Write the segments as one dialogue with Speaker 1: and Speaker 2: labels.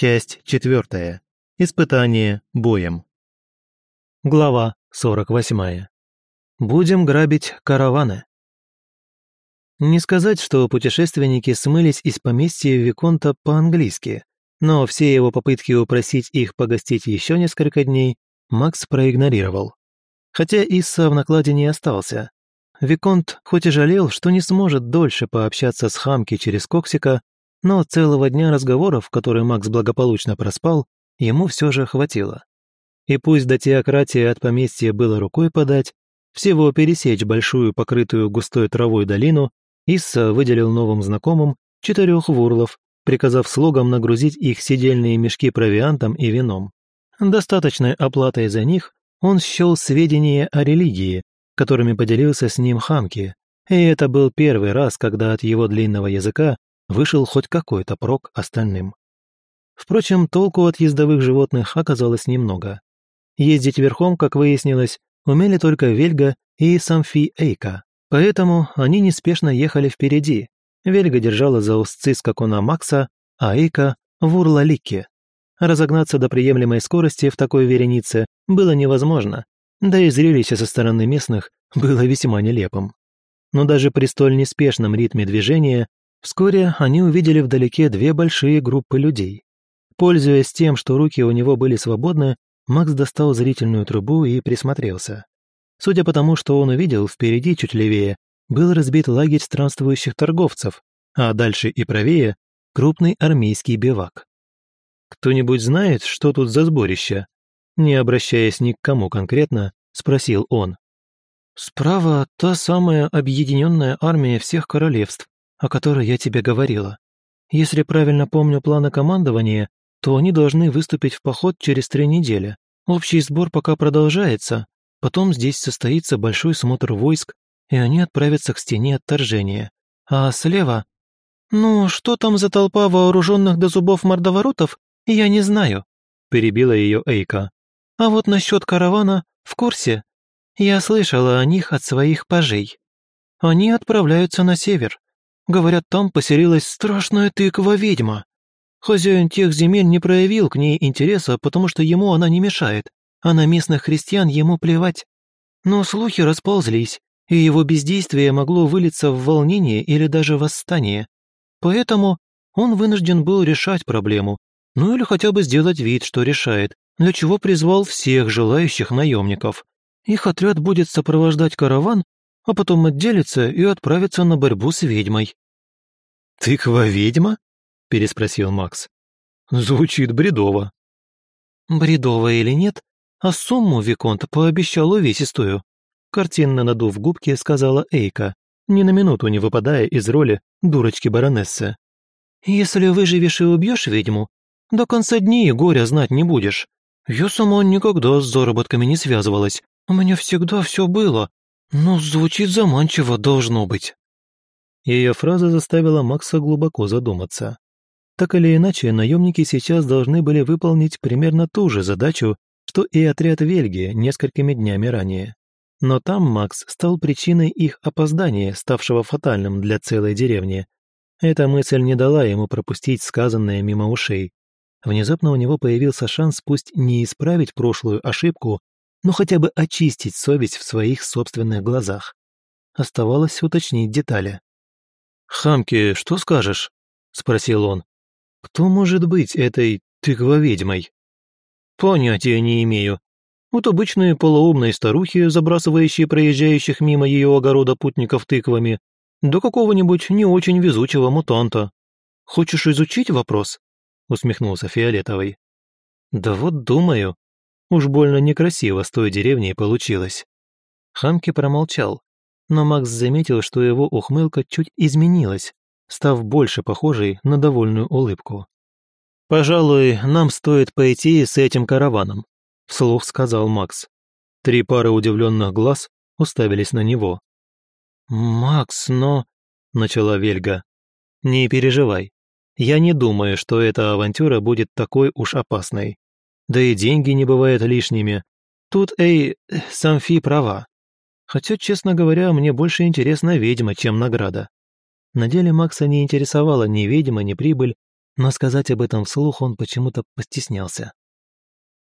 Speaker 1: Часть четвертая. Испытание боем. Глава 48. Будем грабить караваны. Не сказать, что путешественники смылись из поместья Виконта по-английски, но все его попытки упросить их погостить еще несколько дней Макс проигнорировал. Хотя Исса в накладе не остался. Виконт хоть и жалел, что не сможет дольше пообщаться с Хамки через Коксика, но целого дня разговоров, которые Макс благополучно проспал, ему все же хватило. И пусть до теократии от поместья было рукой подать, всего пересечь большую покрытую густой травой долину, Исса выделил новым знакомым четырех вурлов, приказав слугам нагрузить их сидельные мешки провиантом и вином. Достаточной оплатой за них он счел сведения о религии, которыми поделился с ним Хамки, и это был первый раз, когда от его длинного языка вышел хоть какой-то прок остальным. Впрочем, толку от ездовых животных оказалось немного. Ездить верхом, как выяснилось, умели только Вельга и Самфи Эйка, поэтому они неспешно ехали впереди. Вельга держала за узцы скакуна Макса, а Эйка – в Урлалике. Разогнаться до приемлемой скорости в такой веренице было невозможно, да и зрелище со стороны местных было весьма нелепым. Но даже при столь неспешном ритме движения Вскоре они увидели вдалеке две большие группы людей. Пользуясь тем, что руки у него были свободны, Макс достал зрительную трубу и присмотрелся. Судя по тому, что он увидел, впереди, чуть левее, был разбит лагерь странствующих торговцев, а дальше и правее – крупный армейский бивак. «Кто-нибудь знает, что тут за сборище?» Не обращаясь ни к кому конкретно, спросил он. «Справа та самая объединенная армия всех королевств, о которой я тебе говорила. Если правильно помню планы командования, то они должны выступить в поход через три недели. Общий сбор пока продолжается, потом здесь состоится большой смотр войск, и они отправятся к стене отторжения. А слева... «Ну, что там за толпа вооруженных до зубов мордоворотов, я не знаю», — перебила ее Эйка. «А вот насчет каравана в курсе. Я слышала о них от своих пажей. Они отправляются на север, Говорят, там поселилась страшная тыква-ведьма. Хозяин тех земель не проявил к ней интереса, потому что ему она не мешает, а на местных христиан ему плевать. Но слухи расползлись, и его бездействие могло вылиться в волнение или даже восстание. Поэтому он вынужден был решать проблему, ну или хотя бы сделать вид, что решает, для чего призвал всех желающих наемников. Их отряд будет сопровождать караван а потом отделится и отправится на борьбу с ведьмой».
Speaker 2: «Тыква-ведьма?» – переспросил Макс. «Звучит бредово».
Speaker 1: «Бредово или нет, а сумму Виконт пообещал увесистую», – картинно надув губки, сказала Эйка, ни на минуту не выпадая из роли дурочки-баронессы. «Если выживешь и убьешь ведьму, до конца дней горя знать не будешь. Я сама никогда с заработками не связывалась. У меня всегда все было, «Ну, звучит заманчиво, должно быть».
Speaker 2: Ее фраза заставила Макса глубоко задуматься. Так или иначе, наемники сейчас должны были выполнить примерно ту же задачу, что и отряд Вельги несколькими днями ранее. Но там Макс стал причиной их опоздания, ставшего фатальным для целой деревни. Эта мысль не дала ему пропустить сказанное мимо ушей. Внезапно у него появился шанс пусть не исправить прошлую ошибку, но хотя бы очистить совесть в своих собственных глазах. Оставалось уточнить детали. «Хамки, что скажешь?» – спросил он.
Speaker 1: «Кто может быть этой тыквоведьмой?»
Speaker 2: «Понятия не имею. Вот обычные полоумные старухи, забрасывающие проезжающих мимо ее огорода путников тыквами, до какого-нибудь не очень везучего мутанта. Хочешь изучить вопрос?» – усмехнулся Фиолетовый.
Speaker 1: «Да вот думаю», Уж больно некрасиво с той деревней получилось. Хамки промолчал, но Макс заметил, что его ухмылка чуть изменилась, став больше похожей на довольную улыбку. «Пожалуй, нам стоит пойти с этим караваном», — вслух сказал Макс. Три пары удивленных глаз уставились на него.
Speaker 2: «Макс, но...» — начала Вельга.
Speaker 1: «Не переживай. Я не думаю, что эта авантюра будет такой уж опасной. Да и деньги не бывают лишними. Тут, эй, Самфи права. Хотя, честно говоря, мне больше интересна ведьма, чем награда. На деле Макса не интересовала ни ведьма, ни прибыль, но сказать об этом вслух он почему-то постеснялся.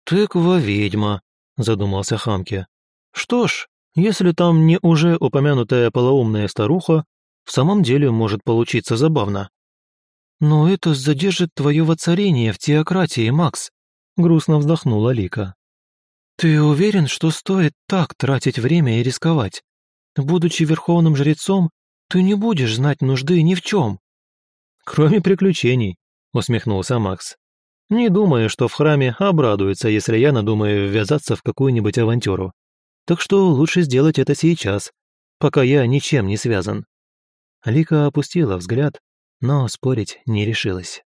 Speaker 2: «Тыква-ведьма», — задумался Хамке. «Что ж, если там не уже упомянутая полоумная старуха, в самом деле может получиться забавно».
Speaker 1: «Но это задержит твое воцарение в теократии, Макс», — грустно вздохнула Лика. «Ты уверен, что стоит так тратить время и рисковать? Будучи верховным жрецом, ты не будешь знать нужды ни в чем».
Speaker 2: «Кроме приключений», — усмехнулся Макс. «Не думаю, что в храме обрадуется, если я надумаю ввязаться в какую-нибудь авантюру. Так что лучше сделать это сейчас, пока я ничем не связан».
Speaker 1: Лика опустила взгляд, но спорить не решилась.